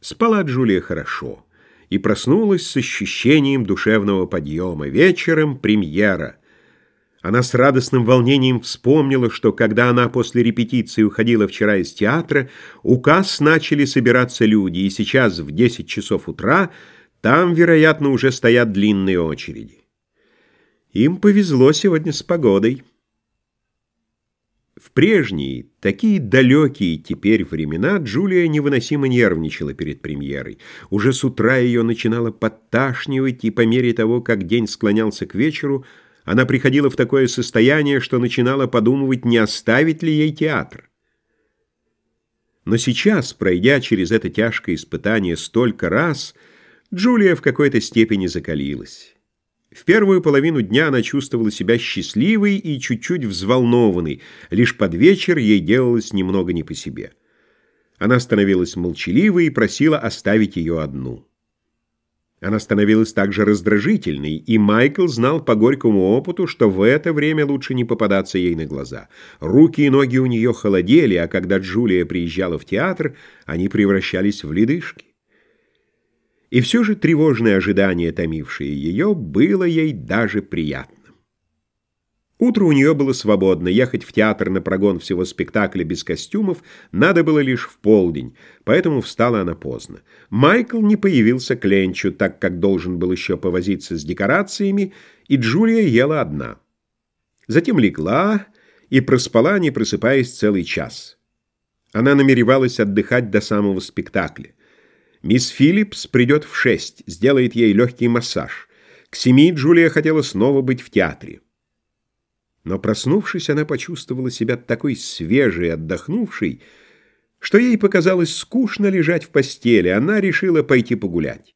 Спала Джулия хорошо и проснулась с ощущением душевного подъема. Вечером премьера. Она с радостным волнением вспомнила, что когда она после репетиции уходила вчера из театра, у касс начали собираться люди, и сейчас в 10 часов утра там, вероятно, уже стоят длинные очереди. Им повезло сегодня с погодой. В прежние, такие далекие теперь времена, Джулия невыносимо нервничала перед премьерой. Уже с утра ее начинало подташнивать, и по мере того, как день склонялся к вечеру, она приходила в такое состояние, что начинала подумывать, не оставить ли ей театр. Но сейчас, пройдя через это тяжкое испытание столько раз, Джулия в какой-то степени закалилась. В первую половину дня она чувствовала себя счастливой и чуть-чуть взволнованной, лишь под вечер ей делалось немного не по себе. Она становилась молчаливой и просила оставить ее одну. Она становилась также раздражительной, и Майкл знал по горькому опыту, что в это время лучше не попадаться ей на глаза. Руки и ноги у нее холодели, а когда Джулия приезжала в театр, они превращались в ледышки. И все же тревожное ожидание, томившее ее, было ей даже приятным. Утро у нее было свободно, ехать в театр на прогон всего спектакля без костюмов надо было лишь в полдень, поэтому встала она поздно. Майкл не появился к ленчу, так как должен был еще повозиться с декорациями, и Джулия ела одна. Затем легла и проспала, не просыпаясь целый час. Она намеревалась отдыхать до самого спектакля. Мисс Филлипс придет в шесть, сделает ей легкий массаж. К семи Джулия хотела снова быть в театре. Но, проснувшись, она почувствовала себя такой свежей, отдохнувшей, что ей показалось скучно лежать в постели, она решила пойти погулять.